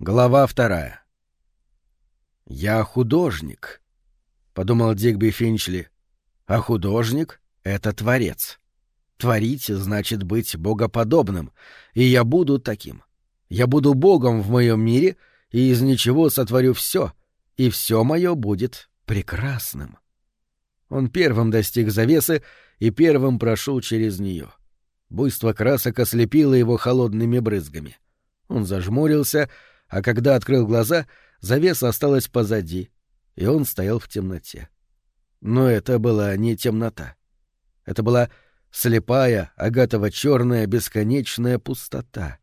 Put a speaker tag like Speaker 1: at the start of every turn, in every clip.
Speaker 1: Глава вторая. «Я художник», — подумал Дигби Финчли, — «а художник — это творец. Творить значит быть богоподобным, и я буду таким. Я буду богом в моем мире, и из ничего сотворю все, и все мое будет прекрасным». Он первым достиг завесы и первым прошел через нее. Буйство красок ослепило его холодными брызгами. Он зажмурился — а когда открыл глаза, завеса осталась позади, и он стоял в темноте. Но это была не темнота. Это была слепая, агатово-черная, бесконечная пустота.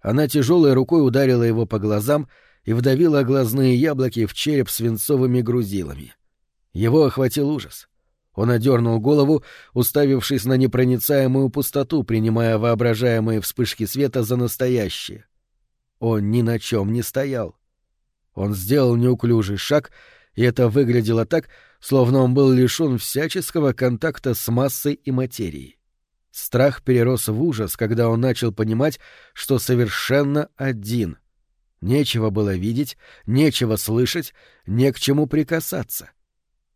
Speaker 1: Она тяжелой рукой ударила его по глазам и вдавила глазные яблоки в череп свинцовыми грузилами. Его охватил ужас. Он одернул голову, уставившись на непроницаемую пустоту, принимая воображаемые вспышки света за настоящие. Он ни на чем не стоял. Он сделал неуклюжий шаг, и это выглядело так, словно он был лишен всяческого контакта с массой и материей. Страх перерос в ужас, когда он начал понимать, что совершенно один. Нечего было видеть, нечего слышать, не к чему прикасаться.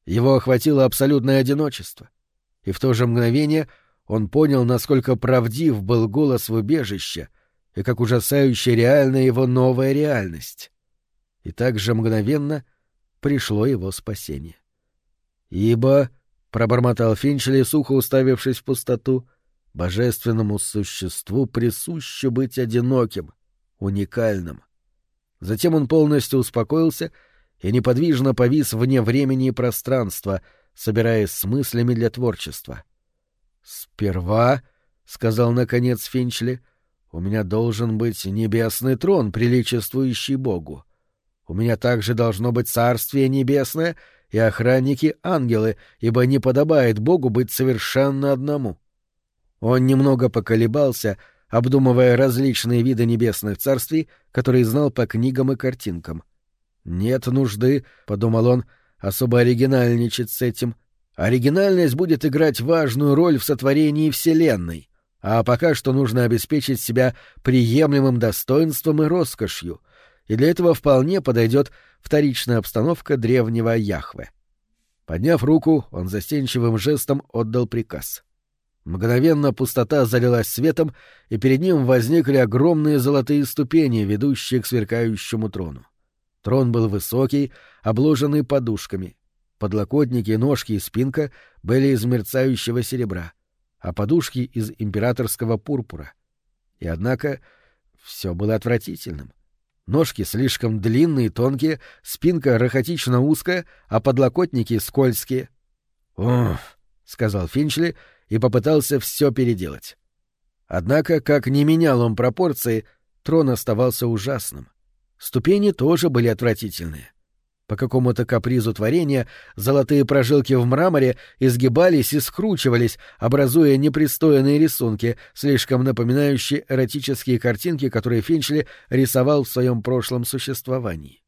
Speaker 1: Его охватило абсолютное одиночество. И в то же мгновение он понял, насколько правдив был голос в убежище, и как ужасающе реальна его новая реальность. И так же мгновенно пришло его спасение. «Ибо», — пробормотал Финчли, сухо уставившись в пустоту, — «божественному существу присуще быть одиноким, уникальным». Затем он полностью успокоился и неподвижно повис вне времени и пространства, собираясь с мыслями для творчества. «Сперва», — сказал наконец Финчли, — у меня должен быть небесный трон, приличествующий Богу. У меня также должно быть царствие небесное и охранники-ангелы, ибо не подобает Богу быть совершенно одному. Он немного поколебался, обдумывая различные виды небесных царствий, которые знал по книгам и картинкам. «Нет нужды», — подумал он, — «особо оригинальничать с этим. Оригинальность будет играть важную роль в сотворении Вселенной» а пока что нужно обеспечить себя приемлемым достоинством и роскошью, и для этого вполне подойдет вторичная обстановка древнего Яхве. Подняв руку, он застенчивым жестом отдал приказ. Мгновенно пустота залилась светом, и перед ним возникли огромные золотые ступени, ведущие к сверкающему трону. Трон был высокий, обложенный подушками. Подлокотники, ножки и спинка были из мерцающего серебра а подушки из императорского пурпура. И однако все было отвратительным. Ножки слишком длинные и тонкие, спинка рахотично узкая, а подлокотники скользкие. «Уф», — сказал Финчли и попытался все переделать. Однако, как не менял он пропорции, трон оставался ужасным. Ступени тоже были отвратительные. По какому-то капризу творения золотые прожилки в мраморе изгибались и скручивались, образуя непристойные рисунки, слишком напоминающие эротические картинки, которые Финчли рисовал в своем прошлом существовании.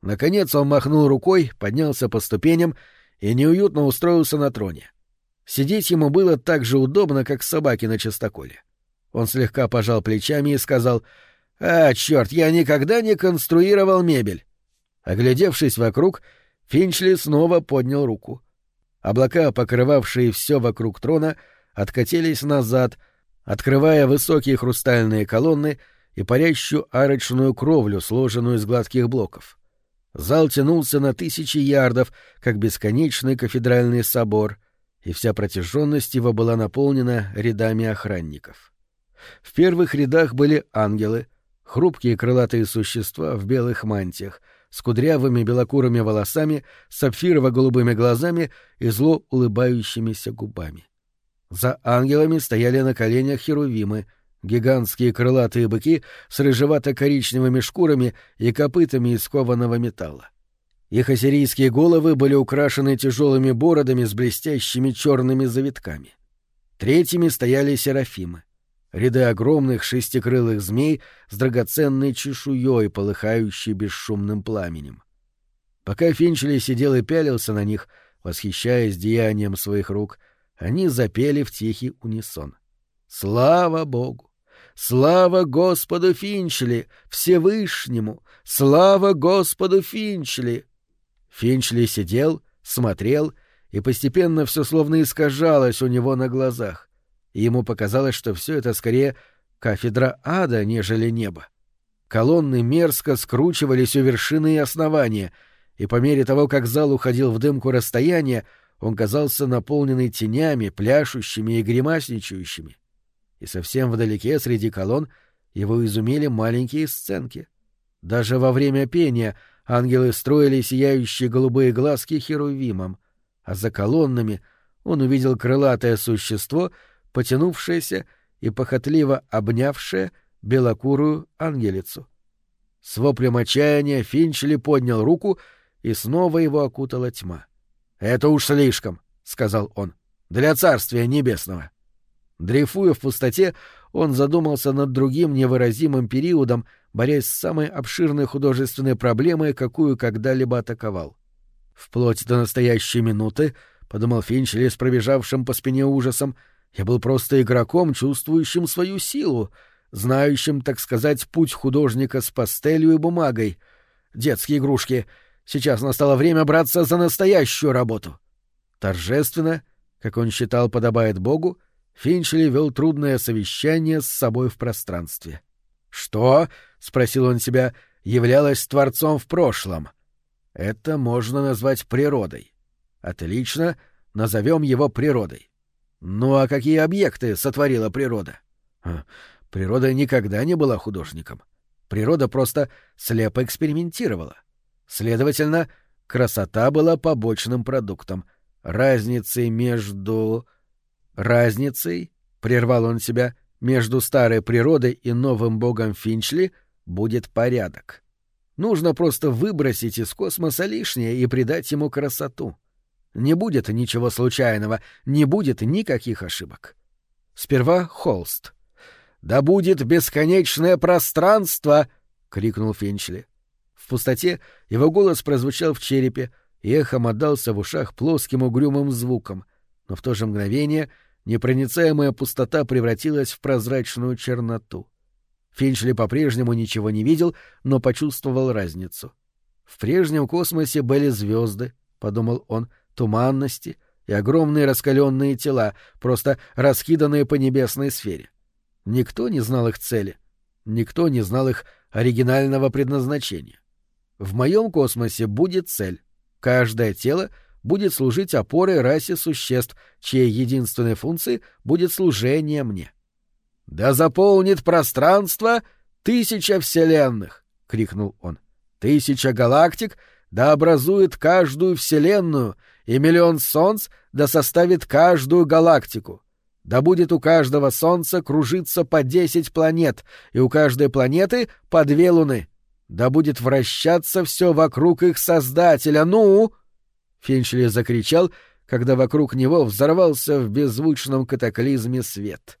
Speaker 1: Наконец он махнул рукой, поднялся по ступеням и неуютно устроился на троне. Сидеть ему было так же удобно, как собаке на частоколе. Он слегка пожал плечами и сказал «А, черт, я никогда не конструировал мебель». Оглядевшись вокруг, Финчли снова поднял руку. Облака, покрывавшие все вокруг трона, откатились назад, открывая высокие хрустальные колонны и парящую арочную кровлю, сложенную из гладких блоков. Зал тянулся на тысячи ярдов, как бесконечный кафедральный собор, и вся протяженность его была наполнена рядами охранников. В первых рядах были ангелы, хрупкие крылатые существа в белых мантиях — с кудрявыми белокурыми волосами, сапфирово-голубыми глазами и зло улыбающимися губами. За ангелами стояли на коленях херувимы, гигантские крылатые быки с рыжевато-коричневыми шкурами и копытами из кованого металла. Их ассирийские головы были украшены тяжелыми бородами с блестящими черными завитками. Третьими стояли серафимы — ряды огромных шестикрылых змей с драгоценной чешуей, полыхающей бесшумным пламенем. Пока Финчли сидел и пялился на них, восхищаясь деянием своих рук, они запели в тихий унисон. Слава Богу! Слава Господу Финчли! Всевышнему! Слава Господу Финчли! Финчли сидел, смотрел, и постепенно все словно искажалось у него на глазах. Ему показалось, что все это скорее кафедра ада, нежели небо. Колонны мерзко скручивались у вершины и основания, и по мере того, как зал уходил в дымку расстояния, он казался наполненный тенями, пляшущими и гримасничающими. И совсем вдалеке, среди колонн, его изумили маленькие сценки. Даже во время пения ангелы строили сияющие голубые глазки херувимом, а за колоннами он увидел крылатое существо, потянувшееся и похотливо обнявшее белокурую ангелицу. С воплем отчаяния Финчли поднял руку, и снова его окутала тьма. «Это уж слишком», — сказал он, — «для Царствия Небесного». Дрейфуя в пустоте, он задумался над другим невыразимым периодом, борясь с самой обширной художественной проблемой, какую когда-либо атаковал. Вплоть до настоящей минуты, — подумал Финчли с пробежавшим по спине ужасом, — я был просто игроком, чувствующим свою силу, знающим, так сказать, путь художника с пастелью и бумагой. Детские игрушки — Сейчас настало время браться за настоящую работу. Торжественно, как он считал подобает Богу, Финчли вел трудное совещание с собой в пространстве. «Что?» — спросил он себя, — являлось Творцом в прошлом. Это можно назвать природой. Отлично, назовем его природой. Ну а какие объекты сотворила природа? Природа никогда не была художником. Природа просто слепо экспериментировала. Следовательно, красота была побочным продуктом. Разницей между... Разницей, — прервал он себя, — между старой природой и новым богом Финчли будет порядок. Нужно просто выбросить из космоса лишнее и придать ему красоту. Не будет ничего случайного, не будет никаких ошибок. Сперва холст. «Да будет бесконечное пространство!» — крикнул Финчли. В пустоте его голос прозвучал в черепе и эхом отдался в ушах плоским угрюмым звуком, но в то же мгновение непроницаемая пустота превратилась в прозрачную черноту. Финчли по-прежнему ничего не видел, но почувствовал разницу. В прежнем космосе были звезды, подумал он, туманности и огромные раскаленные тела, просто раскиданные по небесной сфере. Никто не знал их цели, никто не знал их оригинального предназначения. В моем космосе будет цель. Каждое тело будет служить опорой расе существ, чьей единственной функцией будет служение мне. «Да заполнит пространство тысяча вселенных!» — крикнул он. «Тысяча галактик да образует каждую вселенную, и миллион солнц да составит каждую галактику. Да будет у каждого солнца кружиться по десять планет, и у каждой планеты по две луны. Да будет вращаться все вокруг их создателя. Ну! Финчли закричал, когда вокруг него взорвался в беззвучном катаклизме свет.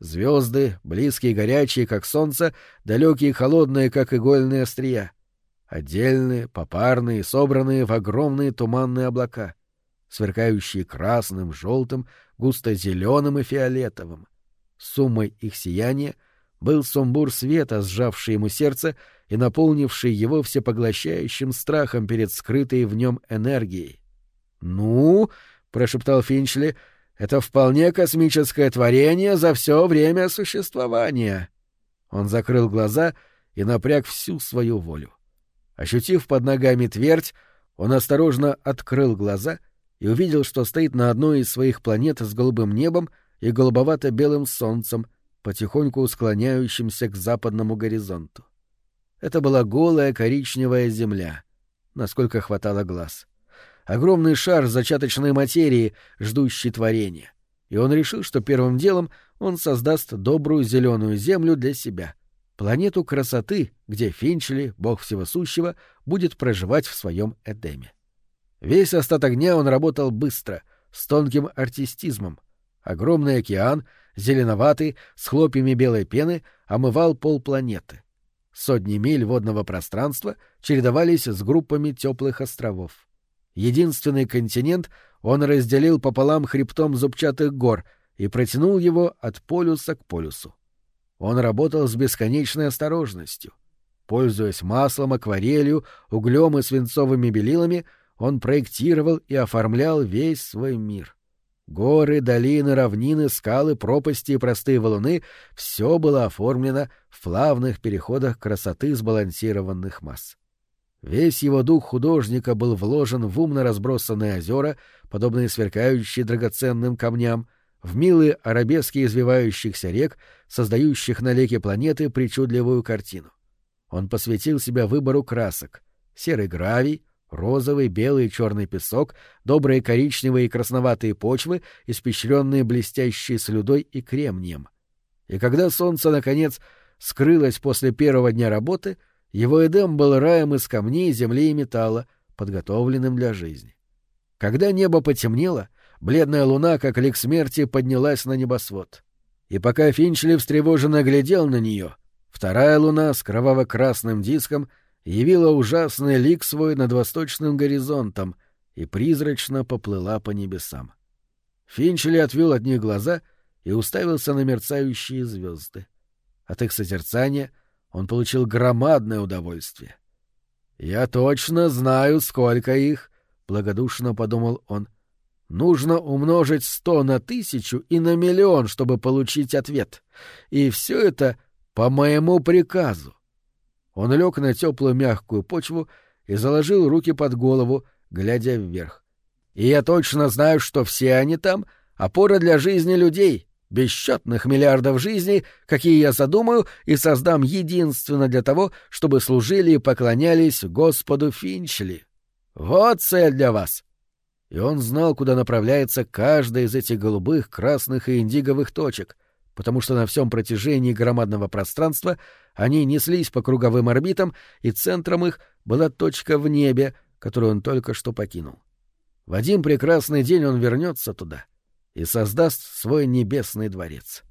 Speaker 1: Звезды, близкие и горячие, как солнце, далекие и холодные, как игольные острия. Отдельные, попарные, собранные в огромные туманные облака, сверкающие красным, желтым, густо-зеленым и фиолетовым. Суммой их сияния был сумбур света, сжавший ему сердце и наполнивший его всепоглощающим страхом перед скрытой в нем энергией. «Ну», — прошептал Финчли, — «это вполне космическое творение за все время существования». Он закрыл глаза и напряг всю свою волю. Ощутив под ногами твердь, он осторожно открыл глаза и увидел, что стоит на одной из своих планет с голубым небом и голубовато-белым солнцем, потихоньку склоняющимся к западному горизонту. Это была голая коричневая земля, насколько хватало глаз. Огромный шар зачаточной материи, ждущий творения. И он решил, что первым делом он создаст добрую зеленую землю для себя, планету красоты, где Финчли, бог всего сущего, будет проживать в своем Эдеме. Весь остаток дня он работал быстро, с тонким артистизмом. Огромный океан, зеленоватый, с хлопьями белой пены, омывал пол планеты. Сотни миль водного пространства чередовались с группами теплых островов. Единственный континент он разделил пополам хребтом зубчатых гор и протянул его от полюса к полюсу. Он работал с бесконечной осторожностью. Пользуясь маслом, акварелью, углем и свинцовыми белилами, он проектировал и оформлял весь свой мир. Горы, долины, равнины, скалы, пропасти и простые валуны — все было оформлено в плавных переходах красоты сбалансированных масс. Весь его дух художника был вложен в умно разбросанные озера, подобные сверкающие драгоценным камням, в милые арабески извивающихся рек, создающих на леке планеты причудливую картину. Он посвятил себя выбору красок — серый гравий, розовый, белый и черный песок, добрые коричневые и красноватые почвы, испещренные блестящей слюдой и кремнием. И когда солнце, наконец, скрылось после первого дня работы, его Эдем был раем из камней, земли и металла, подготовленным для жизни. Когда небо потемнело, бледная луна, как лик смерти, поднялась на небосвод. И пока Финчли встревоженно глядел на нее, вторая луна с кроваво-красным диском — явила ужасный лик свой над восточным горизонтом и призрачно поплыла по небесам. Финчели отвел от них глаза и уставился на мерцающие звезды. От их созерцания он получил громадное удовольствие. «Я точно знаю, сколько их», — благодушно подумал он. «Нужно умножить сто на тысячу и на миллион, чтобы получить ответ. И все это по моему приказу. Он лег на теплую мягкую почву и заложил руки под голову, глядя вверх. И я точно знаю, что все они там — опора для жизни людей, бесчетных миллиардов жизней, какие я задумаю и создам единственно для того, чтобы служили и поклонялись Господу Финчли. Вот цель для вас. И он знал, куда направляется каждая из этих голубых, красных и индиговых точек, потому что на всем протяжении громадного пространства они неслись по круговым орбитам, и центром их была точка в небе, которую он только что покинул. В один прекрасный день он вернется туда и создаст свой небесный дворец.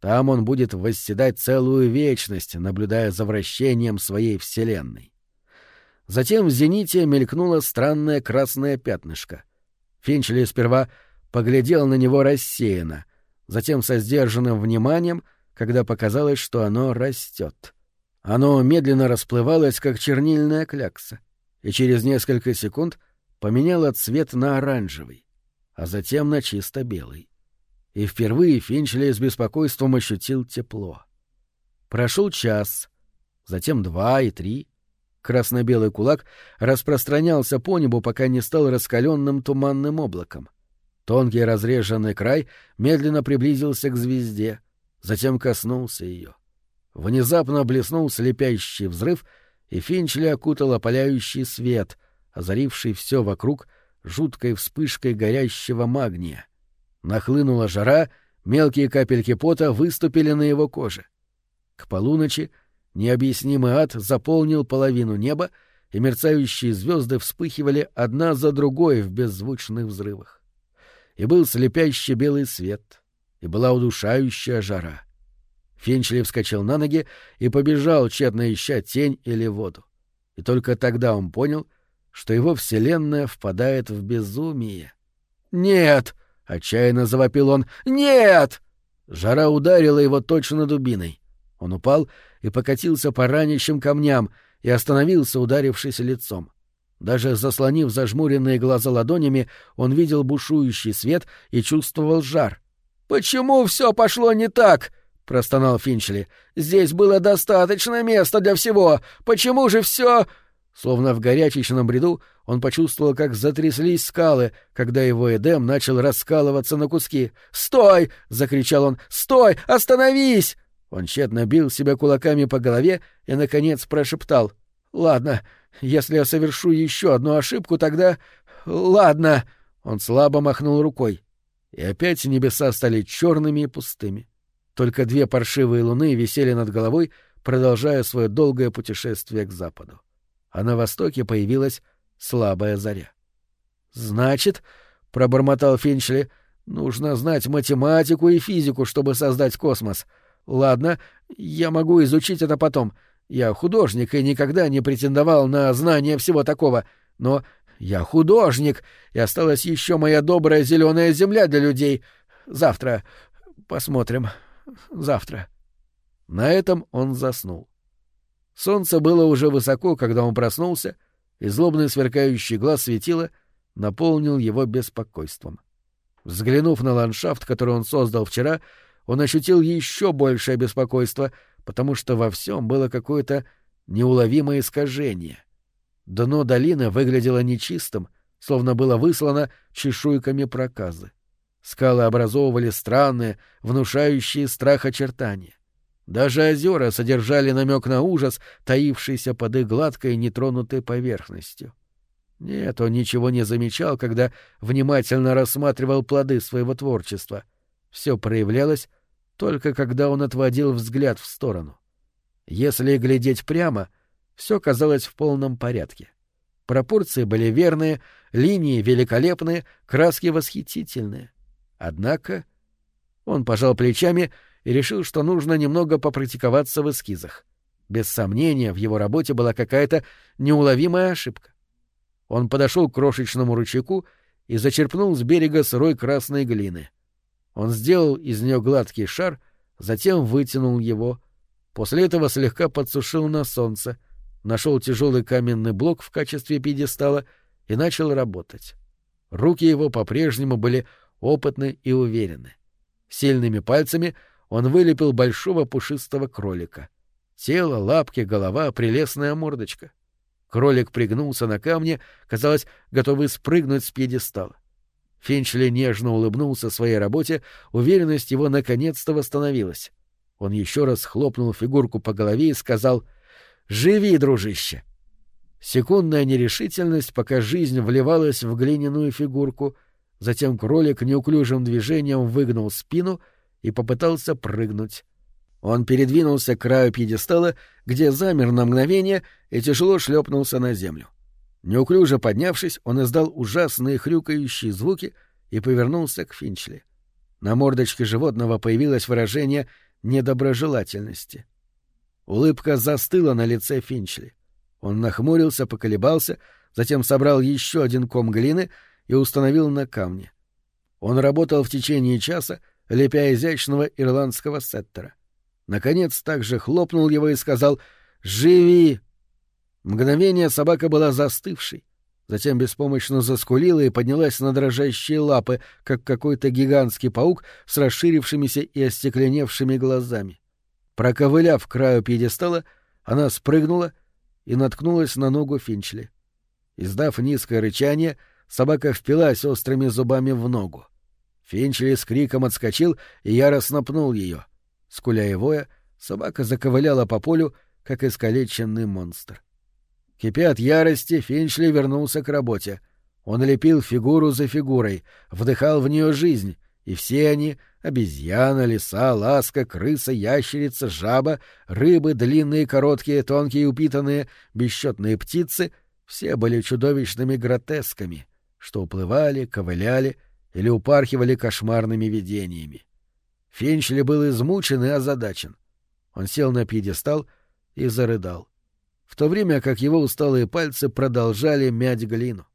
Speaker 1: Там он будет восседать целую вечность, наблюдая за вращением своей вселенной. Затем в зените мелькнуло странное красное пятнышко. Финчли сперва поглядел на него рассеянно — затем со сдержанным вниманием, когда показалось, что оно растет. Оно медленно расплывалось, как чернильная клякса, и через несколько секунд поменяло цвет на оранжевый, а затем на чисто белый. И впервые Финчли с беспокойством ощутил тепло. Прошел час, затем два и три. Красно-белый кулак распространялся по небу, пока не стал раскаленным туманным облаком — Тонкий разреженный край медленно приблизился к звезде, затем коснулся ее. Внезапно блеснул слепящий взрыв, и Финчли окутал опаляющий свет, озаривший все вокруг жуткой вспышкой горящего магния. Нахлынула жара, мелкие капельки пота выступили на его коже. К полуночи необъяснимый ад заполнил половину неба, и мерцающие звезды вспыхивали одна за другой в беззвучных взрывах и был слепящий белый свет, и была удушающая жара. Финчли вскочил на ноги и побежал, тщетно ища тень или воду. И только тогда он понял, что его вселенная впадает в безумие. «Нет!» — отчаянно завопил он. «Нет!» Жара ударила его точно дубиной. Он упал и покатился по ранящим камням и остановился, ударившись лицом. Даже заслонив зажмуренные глаза ладонями, он видел бушующий свет и чувствовал жар. «Почему все пошло не так?» — простонал Финчли. «Здесь было достаточно места для всего. Почему же все...» Словно в горячечном бреду он почувствовал, как затряслись скалы, когда его Эдем начал раскалываться на куски. «Стой!» — закричал он. «Стой! Остановись!» Он тщетно бил себя кулаками по голове и, наконец, прошептал. «Ладно, если я совершу еще одну ошибку, тогда... Ладно!» Он слабо махнул рукой. И опять небеса стали черными и пустыми. Только две паршивые луны висели над головой, продолжая свое долгое путешествие к западу. А на востоке появилась слабая заря. «Значит, — пробормотал Финчли, — нужно знать математику и физику, чтобы создать космос. Ладно, я могу изучить это потом. Я художник и никогда не претендовал на знание всего такого, но я художник, и осталась еще моя добрая зеленая земля для людей. Завтра. Посмотрим. Завтра. На этом он заснул. Солнце было уже высоко, когда он проснулся, и злобный сверкающий глаз светила наполнил его беспокойством. Взглянув на ландшафт, который он создал вчера, он ощутил еще большее беспокойство, потому что во всем было какое-то неуловимое искажение. Дно долины выглядело нечистым, словно было выслано чешуйками проказы. Скалы образовывали странные, внушающие страх очертания. Даже озера содержали намек на ужас, таившийся под их гладкой нетронутой поверхностью. Нет, он ничего не замечал, когда внимательно рассматривал плоды своего творчества. Все проявлялось только когда он отводил взгляд в сторону. Если глядеть прямо, все казалось в полном порядке. Пропорции были верные, линии великолепные, краски восхитительные. Однако он пожал плечами и решил, что нужно немного попрактиковаться в эскизах. Без сомнения, в его работе была какая-то неуловимая ошибка. Он подошел к крошечному ручейку и зачерпнул с берега сырой красной глины. Он сделал из нее гладкий шар, затем вытянул его. После этого слегка подсушил на солнце, нашел тяжелый каменный блок в качестве пьедестала и начал работать. Руки его по-прежнему были опытны и уверены. Сильными пальцами он вылепил большого пушистого кролика. Тело, лапки, голова, прелестная мордочка — Кролик пригнулся на камне, казалось, готовый спрыгнуть с пьедестала. Финчли нежно улыбнулся своей работе, уверенность его наконец-то восстановилась. Он еще раз хлопнул фигурку по голове и сказал «Живи, дружище!». Секундная нерешительность, пока жизнь вливалась в глиняную фигурку, затем кролик неуклюжим движением выгнул спину и попытался прыгнуть. Он передвинулся к краю пьедестала, где замер на мгновение и тяжело шлепнулся на землю. Неуклюже поднявшись, он издал ужасные хрюкающие звуки и повернулся к Финчли. На мордочке животного появилось выражение недоброжелательности. Улыбка застыла на лице Финчли. Он нахмурился, поколебался, затем собрал еще один ком глины и установил на камне. Он работал в течение часа, лепя изящного ирландского сеттера. Наконец также хлопнул его и сказал «Живи!». Мгновение собака была застывшей, затем беспомощно заскулила и поднялась на дрожащие лапы, как какой-то гигантский паук с расширившимися и остекленевшими глазами. Проковыляв краю пьедестала, она спрыгнула и наткнулась на ногу Финчли. Издав низкое рычание, собака впилась острыми зубами в ногу. Финчли с криком отскочил и яростно пнул ее — Скуля и воя, собака заковыляла по полю, как искалеченный монстр. Кипя от ярости, Финчли вернулся к работе. Он лепил фигуру за фигурой, вдыхал в нее жизнь, и все они — обезьяна, лиса, ласка, крыса, ящерица, жаба, рыбы, длинные, короткие, тонкие, упитанные, бесчетные птицы — все были чудовищными гротесками, что уплывали, ковыляли или упархивали кошмарными видениями. Финчли был измучен и озадачен. Он сел на пьедестал и зарыдал, в то время как его усталые пальцы продолжали мять глину.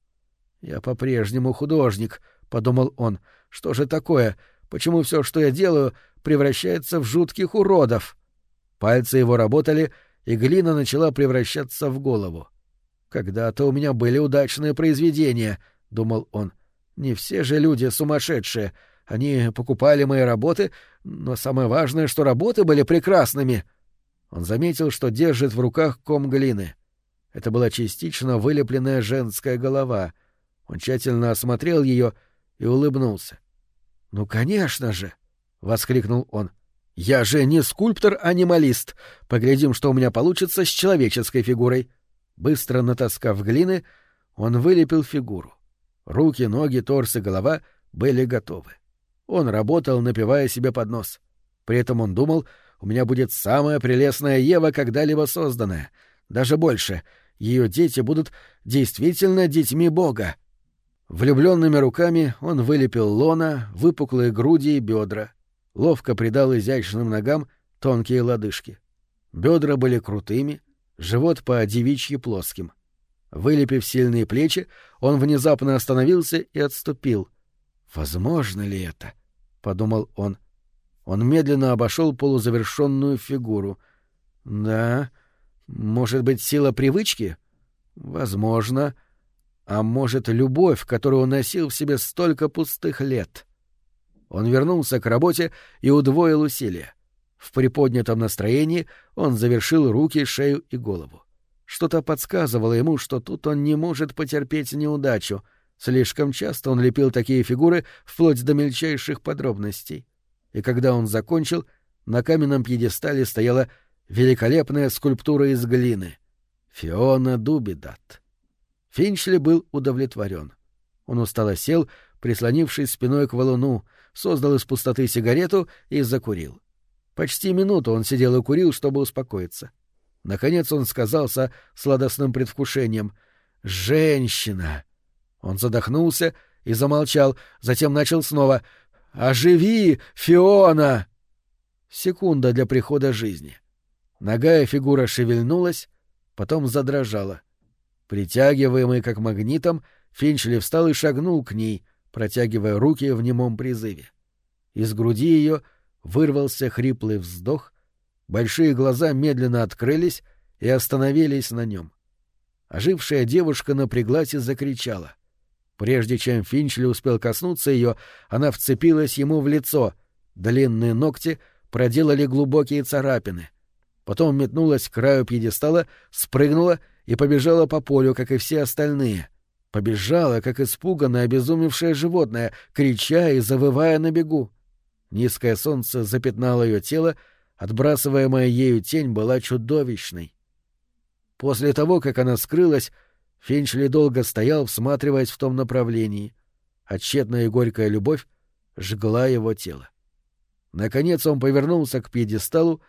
Speaker 1: «Я по-прежнему художник», — подумал он. «Что же такое? Почему все, что я делаю, превращается в жутких уродов?» Пальцы его работали, и глина начала превращаться в голову. «Когда-то у меня были удачные произведения», — думал он. «Не все же люди сумасшедшие. Они покупали мои работы, но самое важное, что работы были прекрасными. Он заметил, что держит в руках ком глины. Это была частично вылепленная женская голова. Он тщательно осмотрел ее и улыбнулся. «Ну, конечно же!» — воскликнул он. «Я же не скульптор-анималист. Поглядим, что у меня получится с человеческой фигурой». Быстро натаскав глины, он вылепил фигуру. Руки, ноги, торс и голова были готовы. Он работал, напивая себе под нос. При этом он думал, у меня будет самая прелестная Ева, когда-либо созданная. Даже больше. Ее дети будут действительно детьми Бога. Влюбленными руками он вылепил лона, выпуклые груди и бедра. Ловко придал изящным ногам тонкие лодыжки. Бедра были крутыми, живот по девичьи плоским. Вылепив сильные плечи, он внезапно остановился и отступил — Возможно ли это? — подумал он. Он медленно обошел полузавершенную фигуру. Да, может быть, сила привычки? Возможно. А может, любовь, которую он носил в себе столько пустых лет? Он вернулся к работе и удвоил усилия. В приподнятом настроении он завершил руки, шею и голову. Что-то подсказывало ему, что тут он не может потерпеть неудачу. Слишком часто он лепил такие фигуры вплоть до мельчайших подробностей. И когда он закончил, на каменном пьедестале стояла великолепная скульптура из глины — Фиона Дубидат. Финчли был удовлетворен. Он устало сел, прислонившись спиной к валуну, создал из пустоты сигарету и закурил. Почти минуту он сидел и курил, чтобы успокоиться. Наконец он сказался сладостным предвкушением «Женщина!». Он задохнулся и замолчал, затем начал снова «Оживи, Фиона!». Секунда для прихода жизни. Ногая фигура шевельнулась, потом задрожала. Притягиваемый как магнитом, Финчли встал и шагнул к ней, протягивая руки в немом призыве. Из груди ее вырвался хриплый вздох, большие глаза медленно открылись и остановились на нем. Ожившая девушка напряглась и закричала. Прежде чем Финчли успел коснуться ее, она вцепилась ему в лицо. Длинные ногти проделали глубокие царапины. Потом метнулась к краю пьедестала, спрыгнула и побежала по полю, как и все остальные. Побежала, как испуганное, обезумевшее животное, крича и завывая на бегу. Низкое солнце запятнало ее тело, отбрасываемая ею тень была чудовищной. После того, как она скрылась, Финчли долго стоял, всматриваясь в том направлении. А и горькая любовь жгла его тело. Наконец он повернулся к пьедесталу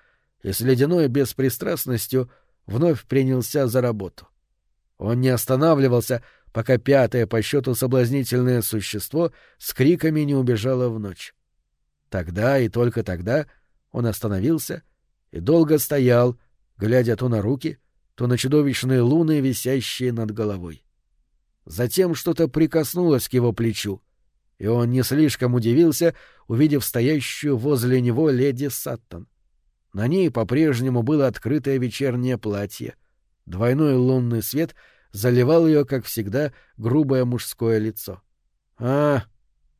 Speaker 1: и с ледяной беспристрастностью — вновь принялся за работу. Он не останавливался, пока пятое по счету соблазнительное существо с криками не убежало в ночь. Тогда и только тогда он остановился и долго стоял, глядя то на руки, то на чудовищные луны, висящие над головой. Затем что-то прикоснулось к его плечу, и он не слишком удивился, увидев стоящую возле него леди Саттон. На ней по-прежнему было открытое вечернее платье. Двойной лунный свет заливал ее, как всегда, грубое мужское лицо. — А,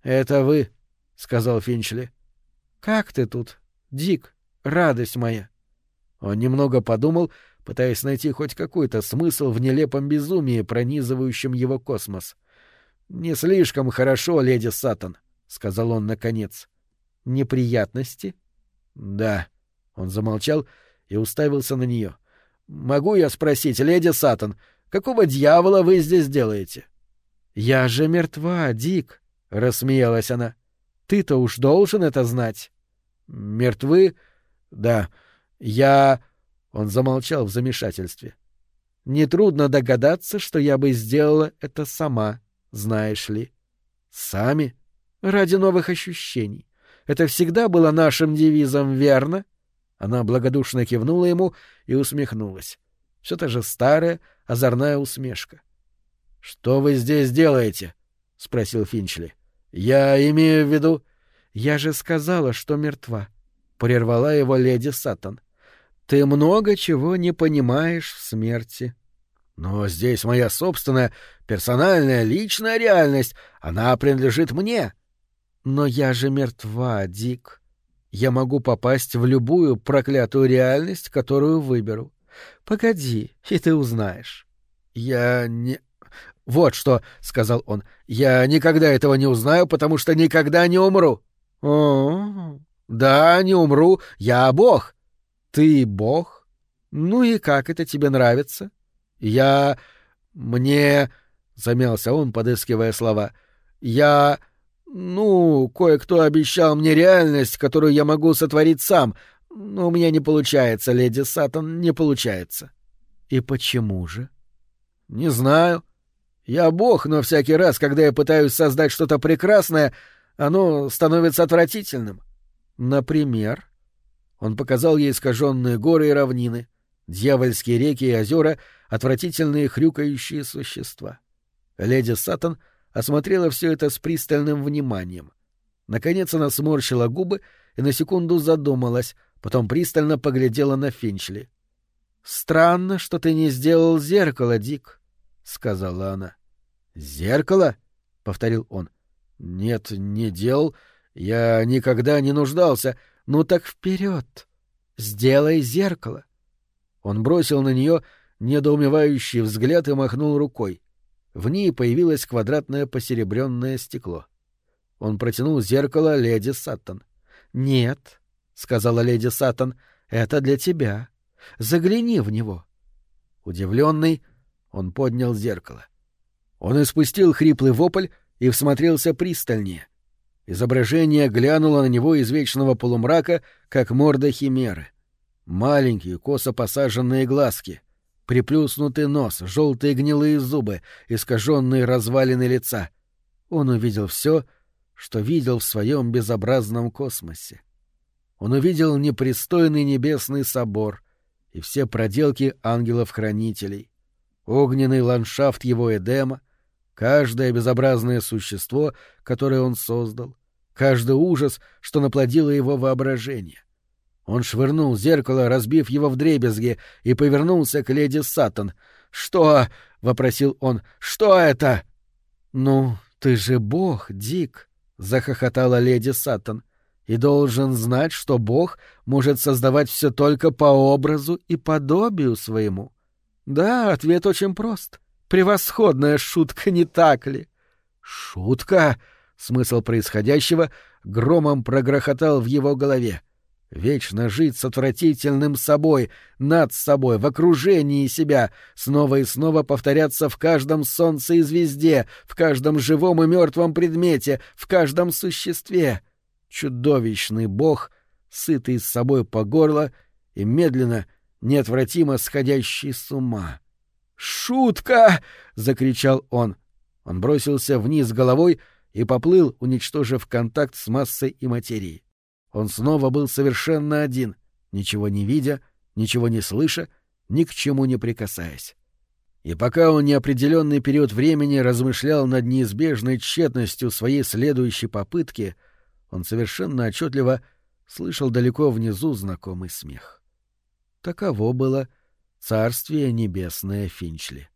Speaker 1: это вы, — сказал Финчли. — Как ты тут, Дик, радость моя? Он немного подумал, пытаясь найти хоть какой-то смысл в нелепом безумии, пронизывающем его космос. — Не слишком хорошо, леди Сатан, — сказал он наконец. — Неприятности? — Да. — он замолчал и уставился на нее. «Могу я спросить, леди Сатан, какого дьявола вы здесь делаете?» «Я же мертва, Дик», — рассмеялась она. «Ты-то уж должен это знать». «Мертвы? Да. Я...» Он замолчал в замешательстве. «Нетрудно догадаться, что я бы сделала это сама, знаешь ли». «Сами?» «Ради новых ощущений. Это всегда было нашим девизом, верно?» Она благодушно кивнула ему и усмехнулась. Все та же старая, озорная усмешка. — Что вы здесь делаете? — спросил Финчли. — Я имею в виду... — Я же сказала, что мертва, — прервала его леди Саттон. — Ты много чего не понимаешь в смерти. — Но здесь моя собственная, персональная, личная реальность. Она принадлежит мне. — Но я же мертва, Дик. Я могу попасть в любую проклятую реальность, которую выберу. Погоди, и ты узнаешь. Я не... Вот что, — сказал он, — я никогда этого не узнаю, потому что никогда не умру. О, да, не умру, я бог. Ты бог? Ну и как это тебе нравится? Я... Мне... — замялся он, подыскивая слова. Я... Ну, кое-кто обещал мне реальность, которую я могу сотворить сам, но у меня не получается, леди Сатан, не получается. И почему же? Не знаю. Я бог, но всякий раз, когда я пытаюсь создать что-то прекрасное, оно становится отвратительным. Например, он показал ей искаженные горы и равнины, дьявольские реки и озера, отвратительные хрюкающие существа. Леди Сатан — осмотрела все это с пристальным вниманием. Наконец она сморщила губы и на секунду задумалась, потом пристально поглядела на Финчли. «Странно, что ты не сделал зеркало, Дик», — сказала она. «Зеркало?» — повторил он. «Нет, не делал. Я никогда не нуждался. Ну так вперед! Сделай зеркало!» Он бросил на нее недоумевающий взгляд и махнул рукой. В ней появилось квадратное посеребренное стекло. Он протянул зеркало леди Саттон. «Нет», — сказала леди Саттон, — «это для тебя. Загляни в него». Удивленный, он поднял зеркало. Он испустил хриплый вопль и всмотрелся пристальнее. Изображение глянуло на него из вечного полумрака, как морда химеры. Маленькие, косо посаженные глазки, приплюснутый нос, желтые гнилые зубы, искаженные развалины лица. Он увидел все, что видел в своем безобразном космосе. Он увидел непристойный небесный собор и все проделки ангелов-хранителей, огненный ландшафт его Эдема, каждое безобразное существо, которое он создал, каждый ужас, что наплодило его воображение. Он швырнул зеркало, разбив его в дребезги, и повернулся к леди Саттон. «Что?» — вопросил он. «Что это?» «Ну, ты же бог, Дик!» — захохотала леди Саттон. «И должен знать, что бог может создавать все только по образу и подобию своему». «Да, ответ очень прост. Превосходная шутка, не так ли?» «Шутка?» — смысл происходящего громом прогрохотал в его голове. Вечно жить с отвратительным собой, над собой, в окружении себя, снова и снова повторяться в каждом солнце и звезде, в каждом живом и мертвом предмете, в каждом существе. Чудовищный бог, сытый с собой по горло и медленно, неотвратимо сходящий с ума. «Шутка!» — закричал он. Он бросился вниз головой и поплыл, уничтожив контакт с массой и материей. Он снова был совершенно один, ничего не видя, ничего не слыша, ни к чему не прикасаясь. И пока он неопределенный период времени размышлял над неизбежной тщетностью своей следующей попытки, он совершенно отчетливо слышал далеко внизу знакомый смех. Таково было царствие небесное Финчли.